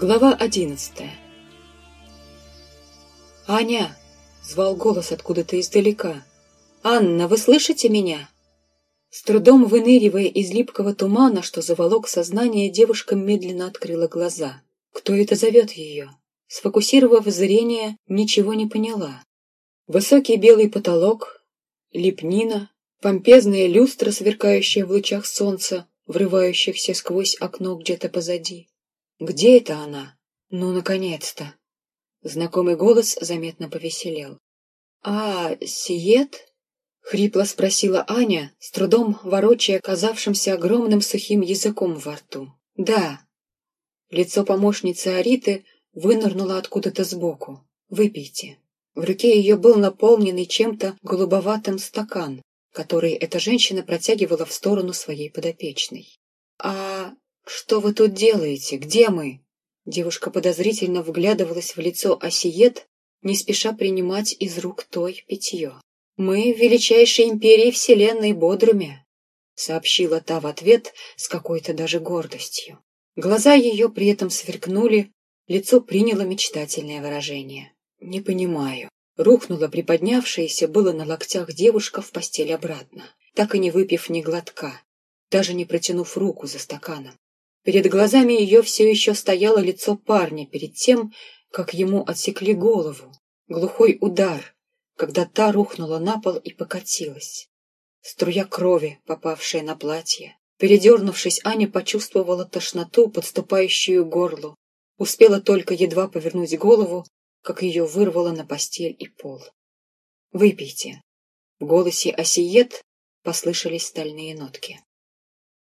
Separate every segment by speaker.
Speaker 1: Глава одиннадцатая «Аня!» — звал голос откуда-то издалека. «Анна, вы слышите меня?» С трудом выныривая из липкого тумана, что заволок сознание, девушка медленно открыла глаза. Кто это зовет ее? Сфокусировав зрение, ничего не поняла. Высокий белый потолок, лепнина, помпезная люстра, сверкающая в лучах солнца, врывающихся сквозь окно где-то позади. Где это она? Ну, наконец-то! Знакомый голос заметно повеселел. «А, Сиет?» — хрипло спросила Аня, с трудом ворочая казавшимся огромным сухим языком во рту. «Да». Лицо помощницы Ариты вынырнуло откуда-то сбоку. «Выпейте». В руке ее был наполненный чем-то голубоватым стакан, который эта женщина протягивала в сторону своей подопечной. «А «Что вы тут делаете? Где мы?» Девушка подозрительно вглядывалась в лицо Осиет, не спеша принимать из рук той питье. «Мы в величайшей империи Вселенной Бодруме», — сообщила та в ответ с какой-то даже гордостью. Глаза ее при этом сверкнули, лицо приняло мечтательное выражение. «Не понимаю». Рухнула приподнявшаяся было на локтях девушка в постель обратно, так и не выпив ни глотка, даже не протянув руку за стаканом. Перед глазами ее все еще стояло лицо парня перед тем, как ему отсекли голову. Глухой удар, когда та рухнула на пол и покатилась. Струя крови, попавшая на платье. Передернувшись, Аня почувствовала тошноту, подступающую к горлу. Успела только едва повернуть голову, как ее вырвало на постель и пол. «Выпейте». В голосе Осиет послышались стальные нотки.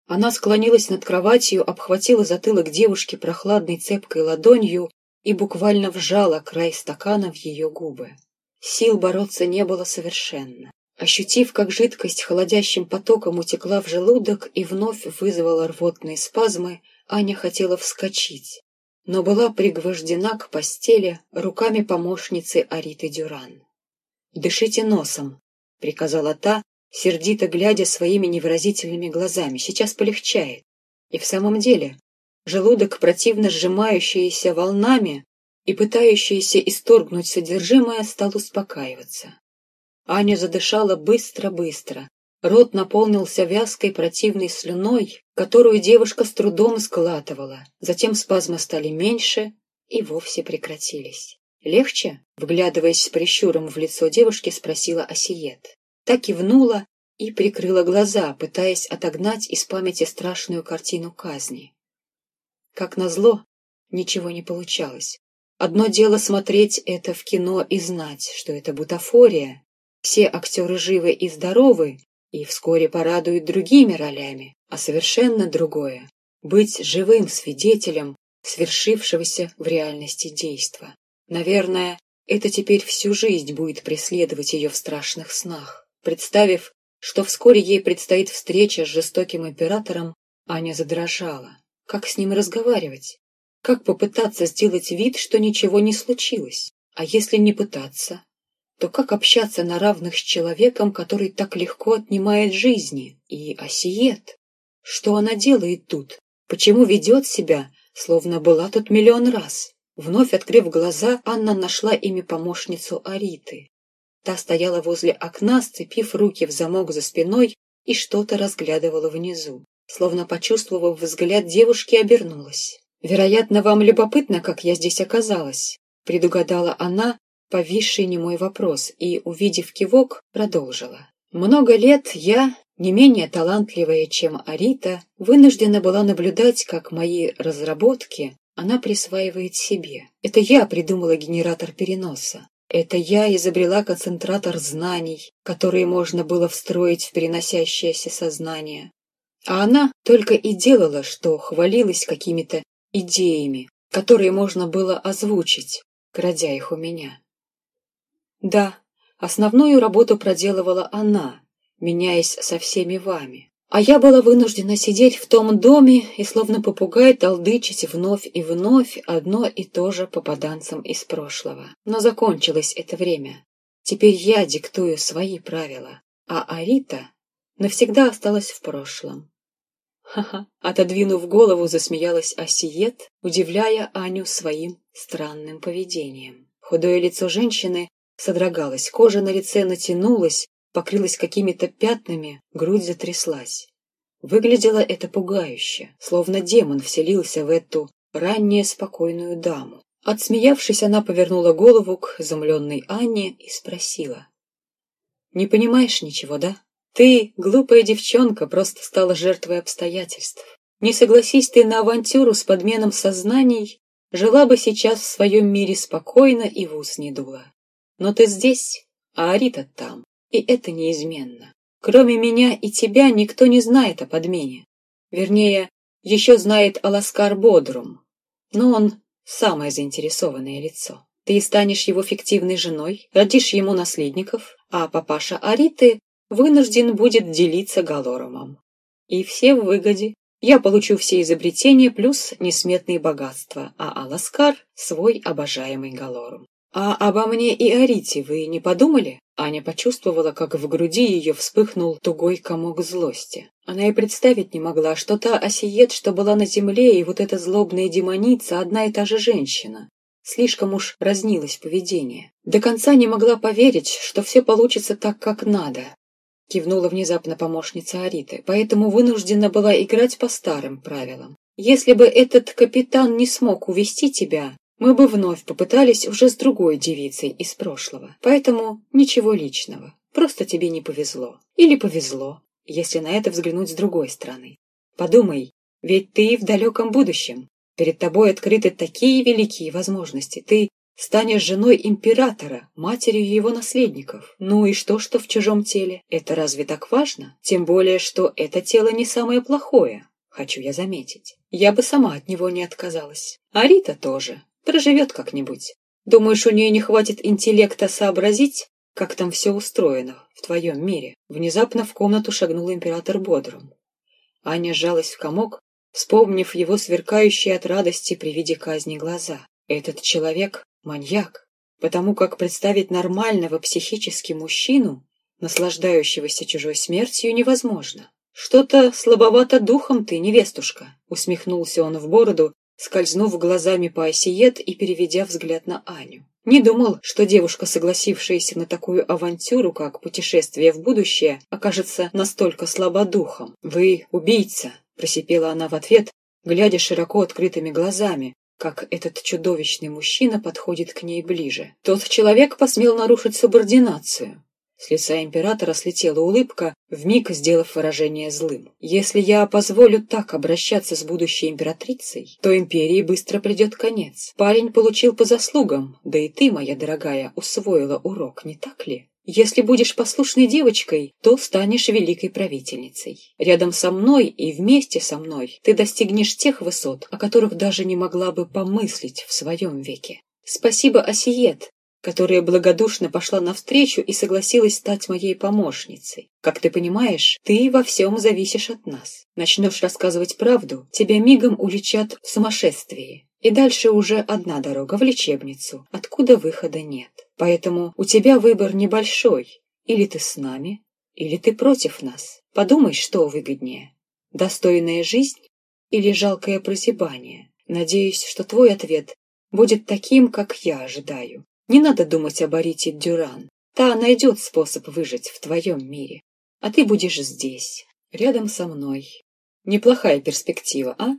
Speaker 1: Она склонилась над кроватью, обхватила затылок девушки прохладной цепкой ладонью и буквально вжала край стакана в ее губы. Сил бороться не было совершенно. Ощутив, как жидкость холодящим потоком утекла в желудок и вновь вызвала рвотные спазмы, Аня хотела вскочить, но была пригвождена к постели руками помощницы Ариты Дюран. «Дышите носом», — приказала та, сердито глядя своими невыразительными глазами. Сейчас полегчает. И в самом деле, желудок, противно сжимающийся волнами и пытающийся исторгнуть содержимое, стал успокаиваться. Аня задышала быстро-быстро. Рот наполнился вязкой противной слюной, которую девушка с трудом складывала. Затем спазмы стали меньше и вовсе прекратились. «Легче?» — вглядываясь с прищуром в лицо девушки, спросила Осиет так кивнула и прикрыла глаза, пытаясь отогнать из памяти страшную картину казни. Как назло, ничего не получалось. Одно дело смотреть это в кино и знать, что это бутафория. Все актеры живы и здоровы, и вскоре порадуют другими ролями, а совершенно другое — быть живым свидетелем свершившегося в реальности действа. Наверное, это теперь всю жизнь будет преследовать ее в страшных снах. Представив, что вскоре ей предстоит встреча с жестоким императором, Аня задрожала. Как с ним разговаривать? Как попытаться сделать вид, что ничего не случилось? А если не пытаться, то как общаться на равных с человеком, который так легко отнимает жизни? И Осиет? Что она делает тут? Почему ведет себя, словно была тут миллион раз? Вновь открыв глаза, Анна нашла ими помощницу Ариты. Та стояла возле окна, сцепив руки в замок за спиной и что-то разглядывала внизу. Словно почувствовав взгляд девушки, обернулась. «Вероятно, вам любопытно, как я здесь оказалась», — предугадала она, повисший немой вопрос, и, увидев кивок, продолжила. «Много лет я, не менее талантливая, чем Арита, вынуждена была наблюдать, как мои разработки она присваивает себе. Это я придумала генератор переноса. Это я изобрела концентратор знаний, которые можно было встроить в переносящееся сознание. А она только и делала, что хвалилась какими-то идеями, которые можно было озвучить, крадя их у меня. Да, основную работу проделывала она, меняясь со всеми вами. А я была вынуждена сидеть в том доме и словно попугай толдычить вновь и вновь одно и то же попаданцам из прошлого. Но закончилось это время. Теперь я диктую свои правила, а Арита навсегда осталась в прошлом. Ха-ха. Отодвинув голову, засмеялась Осиет, удивляя Аню своим странным поведением. Худое лицо женщины содрогалось, кожа на лице натянулась, покрылась какими-то пятнами, грудь затряслась. Выглядело это пугающе, словно демон вселился в эту ранее спокойную даму. Отсмеявшись, она повернула голову к изумленной Анне и спросила. «Не понимаешь ничего, да? Ты, глупая девчонка, просто стала жертвой обстоятельств. Не согласись ты на авантюру с подменом сознаний, жила бы сейчас в своем мире спокойно и в ус не дула. Но ты здесь, а Арита там, и это неизменно. Кроме меня и тебя никто не знает о подмене. Вернее, еще знает Аласкар Бодрум, но он самое заинтересованное лицо. Ты станешь его фиктивной женой, родишь ему наследников, а папаша Ариты вынужден будет делиться Галорумом. И все в выгоде. Я получу все изобретения плюс несметные богатства, а Аласкар — свой обожаемый Галорум. А обо мне и Арите вы не подумали? Аня почувствовала, как в груди ее вспыхнул тугой комок злости. Она и представить не могла, что та осиет, что была на земле, и вот эта злобная демоница — одна и та же женщина. Слишком уж разнилось поведение. До конца не могла поверить, что все получится так, как надо. Кивнула внезапно помощница Ариты, поэтому вынуждена была играть по старым правилам. Если бы этот капитан не смог увести тебя, мы бы вновь попытались уже с другой девицей из прошлого. Поэтому ничего личного. Просто тебе не повезло. Или повезло, если на это взглянуть с другой стороны. Подумай, ведь ты в далеком будущем. Перед тобой открыты такие великие возможности. Ты станешь женой императора, матерью его наследников. Ну и что, что в чужом теле? Это разве так важно? Тем более, что это тело не самое плохое, хочу я заметить. Я бы сама от него не отказалась. А Рита тоже. Проживет как-нибудь. Думаешь, у нее не хватит интеллекта сообразить, как там все устроено в твоем мире? Внезапно в комнату шагнул император бодрым. Аня сжалась в комок, вспомнив его сверкающие от радости при виде казни глаза. Этот человек — маньяк, потому как представить нормального психически мужчину, наслаждающегося чужой смертью, невозможно. «Что-то слабовато духом ты, невестушка», — усмехнулся он в бороду, скользнув глазами по осиет и переведя взгляд на Аню. Не думал, что девушка, согласившаяся на такую авантюру, как путешествие в будущее, окажется настолько слабодухом. «Вы убийца!» – просипела она в ответ, глядя широко открытыми глазами, как этот чудовищный мужчина подходит к ней ближе. Тот человек посмел нарушить субординацию. С лица императора слетела улыбка, вмиг сделав выражение злым. «Если я позволю так обращаться с будущей императрицей, то империи быстро придет конец. Парень получил по заслугам, да и ты, моя дорогая, усвоила урок, не так ли?» Если будешь послушной девочкой, то станешь великой правительницей. Рядом со мной и вместе со мной ты достигнешь тех высот, о которых даже не могла бы помыслить в своем веке. Спасибо, Осиет, которая благодушно пошла навстречу и согласилась стать моей помощницей. Как ты понимаешь, ты во всем зависишь от нас. Начнешь рассказывать правду, тебя мигом уличат в сумасшествии. И дальше уже одна дорога в лечебницу, откуда выхода нет. Поэтому у тебя выбор небольшой. Или ты с нами, или ты против нас. Подумай, что выгоднее. Достойная жизнь или жалкое прозябание? Надеюсь, что твой ответ будет таким, как я ожидаю. Не надо думать об Арите Дюран. Та найдет способ выжить в твоем мире. А ты будешь здесь, рядом со мной. Неплохая перспектива, а?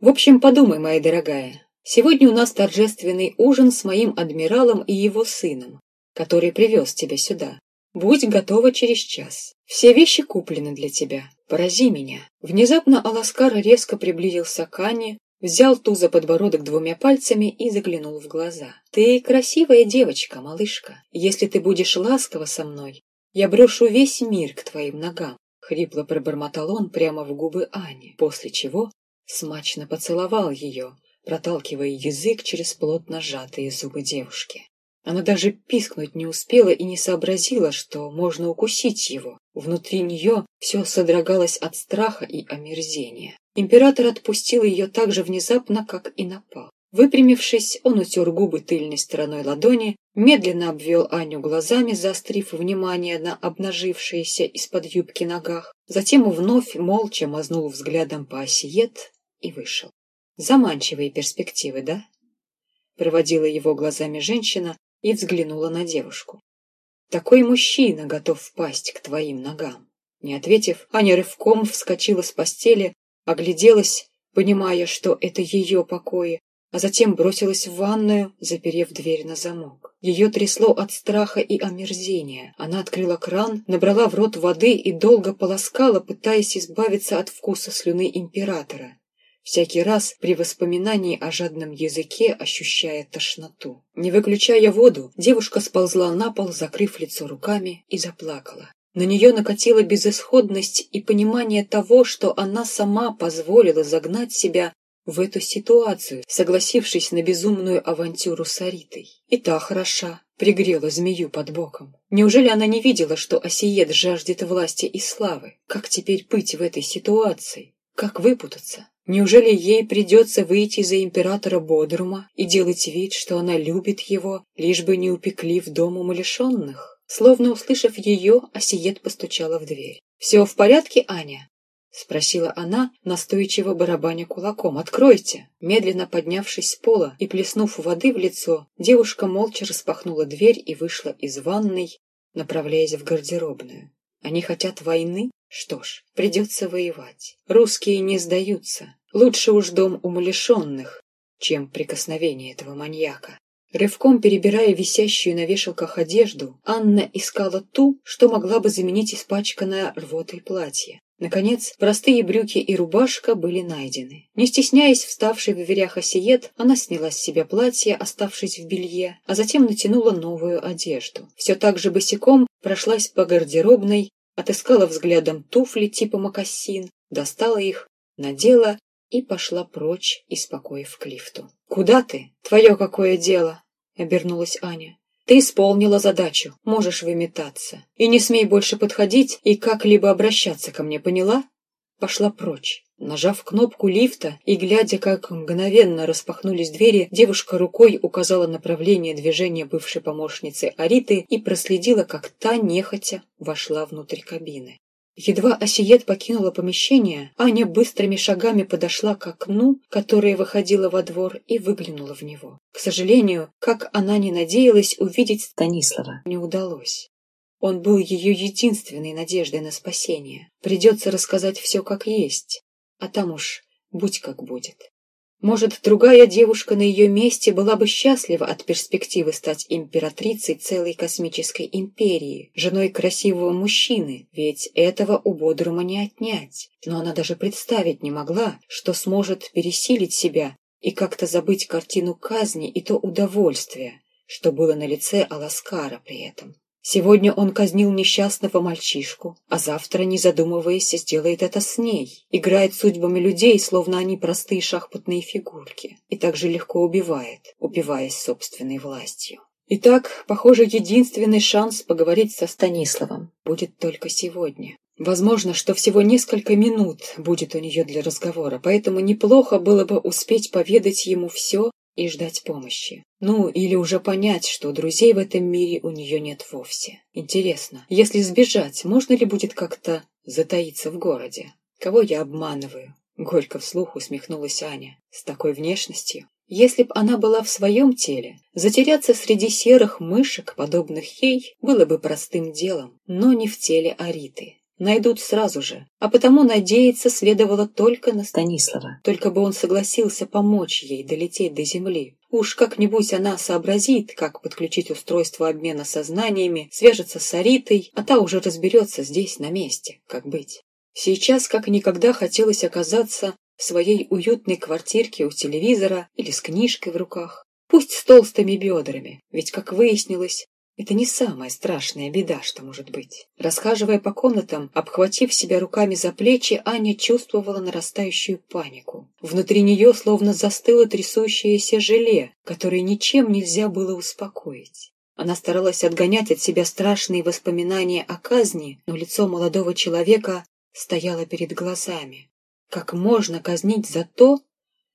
Speaker 1: В общем, подумай, моя дорогая. Сегодня у нас торжественный ужин с моим адмиралом и его сыном, который привез тебя сюда. Будь готова через час. Все вещи куплены для тебя. Порази меня. Внезапно Аласкар резко приблизился к Ане, Взял ту за подбородок двумя пальцами и заглянул в глаза. «Ты красивая девочка, малышка. Если ты будешь ласкова со мной, я брошу весь мир к твоим ногам». Хрипло пробормотал он прямо в губы Ани, после чего смачно поцеловал ее, проталкивая язык через плотно сжатые зубы девушки. Она даже пискнуть не успела и не сообразила, что можно укусить его. Внутри нее все содрогалось от страха и омерзения. Император отпустил ее так же внезапно, как и напал. Выпрямившись, он утер губы тыльной стороной ладони, медленно обвел Аню глазами, заострив внимание на обнажившиеся из-под юбки ногах, затем вновь молча мазнул взглядом по осиет и вышел. Заманчивые перспективы, да? Проводила его глазами женщина и взглянула на девушку. Такой мужчина готов впасть к твоим ногам. Не ответив, Аня рывком вскочила с постели, огляделась, понимая, что это ее покои, а затем бросилась в ванную, заперев дверь на замок. Ее трясло от страха и омерзения. Она открыла кран, набрала в рот воды и долго полоскала, пытаясь избавиться от вкуса слюны императора. Всякий раз при воспоминании о жадном языке ощущая тошноту. Не выключая воду, девушка сползла на пол, закрыв лицо руками, и заплакала. На нее накатила безысходность и понимание того, что она сама позволила загнать себя в эту ситуацию, согласившись на безумную авантюру с Аритой. И та хороша, пригрела змею под боком. Неужели она не видела, что Осиет жаждет власти и славы? Как теперь быть в этой ситуации? Как выпутаться? Неужели ей придется выйти за императора Бодрума и делать вид, что она любит его, лишь бы не упекли в дом умалишенных? Словно услышав ее, Осиет постучала в дверь. «Все в порядке, Аня?» — спросила она, настойчиво барабаня кулаком. «Откройте!» Медленно поднявшись с пола и плеснув воды в лицо, девушка молча распахнула дверь и вышла из ванной, направляясь в гардеробную. Они хотят войны? Что ж, придется воевать. Русские не сдаются. Лучше уж дом умалишенных, чем прикосновение этого маньяка. Рывком перебирая висящую на вешалках одежду, Анна искала ту, что могла бы заменить испачканное рвотой платье. Наконец, простые брюки и рубашка были найдены. Не стесняясь вставшей в дверях осиет, она сняла с себя платье, оставшись в белье, а затем натянула новую одежду. Все так же босиком прошлась по гардеробной, отыскала взглядом туфли типа мокасин, достала их, надела и пошла прочь из покоев к лифту. «Куда ты? Твое какое дело?» — обернулась Аня. Ты исполнила задачу, можешь выметаться. И не смей больше подходить и как-либо обращаться ко мне, поняла? Пошла прочь. Нажав кнопку лифта и глядя, как мгновенно распахнулись двери, девушка рукой указала направление движения бывшей помощницы Ариты и проследила, как та нехотя вошла внутрь кабины. Едва Осиет покинула помещение, Аня быстрыми шагами подошла к окну, которое выходило во двор, и выглянула в него. К сожалению, как она не надеялась увидеть Станислава, не удалось. Он был ее единственной надеждой на спасение. Придется рассказать все как есть, а там уж будь как будет. Может, другая девушка на ее месте была бы счастлива от перспективы стать императрицей целой космической империи, женой красивого мужчины, ведь этого у Бодрума не отнять. Но она даже представить не могла, что сможет пересилить себя и как-то забыть картину казни и то удовольствие, что было на лице Аласкара при этом. Сегодня он казнил несчастного мальчишку, а завтра, не задумываясь, сделает это с ней. Играет судьбами людей, словно они простые шахматные фигурки. И так же легко убивает, упиваясь собственной властью. Итак, похоже, единственный шанс поговорить со Станиславом будет только сегодня. Возможно, что всего несколько минут будет у нее для разговора, поэтому неплохо было бы успеть поведать ему все, и ждать помощи. Ну, или уже понять, что друзей в этом мире у нее нет вовсе. Интересно, если сбежать, можно ли будет как-то затаиться в городе? Кого я обманываю? Горько вслух усмехнулась Аня. С такой внешностью. Если б она была в своем теле, затеряться среди серых мышек, подобных ей, было бы простым делом, но не в теле Ариты. Найдут сразу же, а потому надеяться следовало только на Станислава. Только бы он согласился помочь ей долететь до земли. Уж как-нибудь она сообразит, как подключить устройство обмена сознаниями, свяжется с Аритой, а та уже разберется здесь, на месте, как быть. Сейчас как никогда хотелось оказаться в своей уютной квартирке у телевизора или с книжкой в руках. Пусть с толстыми бедрами, ведь, как выяснилось, это не самая страшная беда, что может быть. Расхаживая по комнатам, обхватив себя руками за плечи, Аня чувствовала нарастающую панику. Внутри нее словно застыло трясущееся желе, которое ничем нельзя было успокоить. Она старалась отгонять от себя страшные воспоминания о казни, но лицо молодого человека стояло перед глазами. Как можно казнить за то,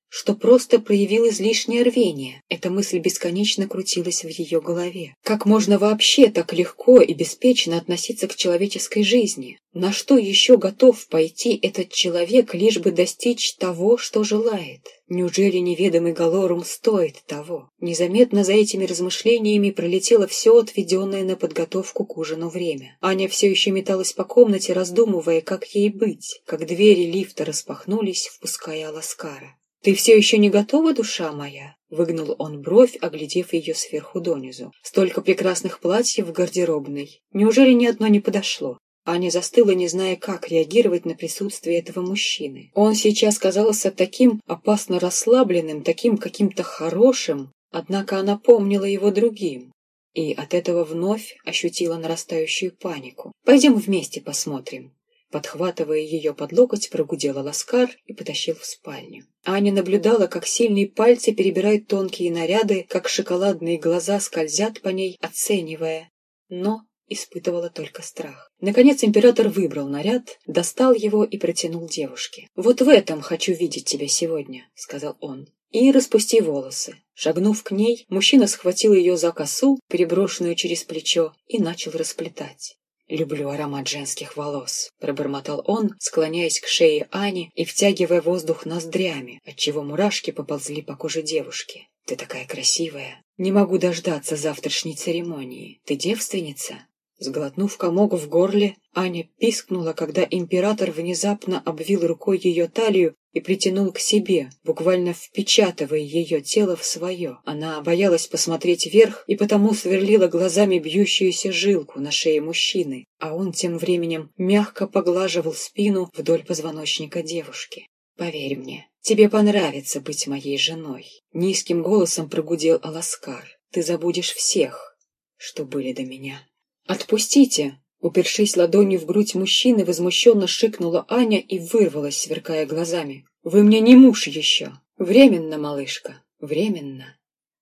Speaker 1: что просто проявил излишнее рвение. Эта мысль бесконечно крутилась в ее голове. Как можно вообще так легко и беспечно относиться к человеческой жизни? На что еще готов пойти этот человек, лишь бы достичь того, что желает? Неужели неведомый Галорум стоит того? Незаметно за этими размышлениями пролетело все отведенное на подготовку к ужину время. Аня все еще металась по комнате, раздумывая, как ей быть, как двери лифта распахнулись, впуская Аласкара. «Ты все еще не готова, душа моя?» Выгнул он бровь, оглядев ее сверху донизу. «Столько прекрасных платьев в гардеробной. Неужели ни одно не подошло?» Аня застыла, не зная, как реагировать на присутствие этого мужчины. Он сейчас казался таким опасно расслабленным, таким каким-то хорошим, однако она помнила его другим. И от этого вновь ощутила нарастающую панику. «Пойдем вместе посмотрим», Подхватывая ее под локоть, прогудела Ласкар и потащил в спальню. Аня наблюдала, как сильные пальцы перебирают тонкие наряды, как шоколадные глаза скользят по ней, оценивая. Но испытывала только страх. Наконец император выбрал наряд, достал его и протянул девушке. «Вот в этом хочу видеть тебя сегодня», — сказал он. «И распусти волосы». Шагнув к ней, мужчина схватил ее за косу, переброшенную через плечо, и начал расплетать. «Люблю аромат женских волос», — пробормотал он, склоняясь к шее Ани и втягивая воздух ноздрями, отчего мурашки поползли по коже девушки. «Ты такая красивая. Не могу дождаться завтрашней церемонии. Ты девственница?» Сглотнув комок в горле, Аня пискнула, когда император внезапно обвил рукой ее талию и притянул к себе, буквально впечатывая ее тело в свое. Она боялась посмотреть вверх и потому сверлила глазами бьющуюся жилку на шее мужчины, а он тем временем мягко поглаживал спину вдоль позвоночника девушки. «Поверь мне, тебе понравится быть моей женой», — низким голосом прогудел Аласкар. «Ты забудешь всех, что были до меня». «Отпустите!» Упершись ладонью в грудь мужчины, возмущенно шикнула Аня и вырвалась, сверкая глазами. «Вы мне не муж еще!» «Временно, малышка, временно!»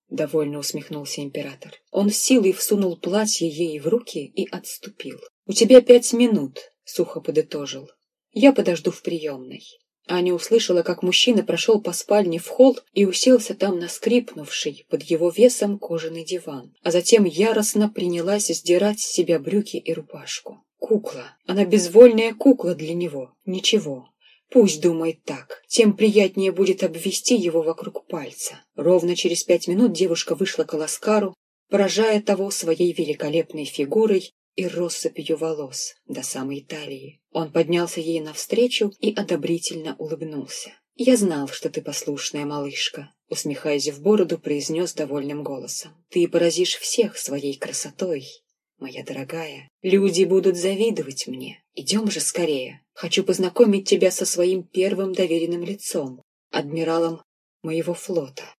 Speaker 1: Довольно усмехнулся император. Он силой всунул платье ей в руки и отступил. «У тебя пять минут», — сухо подытожил. «Я подожду в приемной». Аня услышала, как мужчина прошел по спальне в холл и уселся там на скрипнувший под его весом кожаный диван, а затем яростно принялась сдирать с себя брюки и рубашку. Кукла. Она безвольная кукла для него. Ничего. Пусть думает так, тем приятнее будет обвести его вокруг пальца. Ровно через пять минут девушка вышла к Ласкару, поражая того своей великолепной фигурой и россыпью волос до самой талии. Он поднялся ей навстречу и одобрительно улыбнулся. «Я знал, что ты послушная малышка», — усмехаясь в бороду, произнес довольным голосом. «Ты поразишь всех своей красотой, моя дорогая. Люди будут завидовать мне. Идем же скорее. Хочу познакомить тебя со своим первым доверенным лицом, адмиралом моего флота».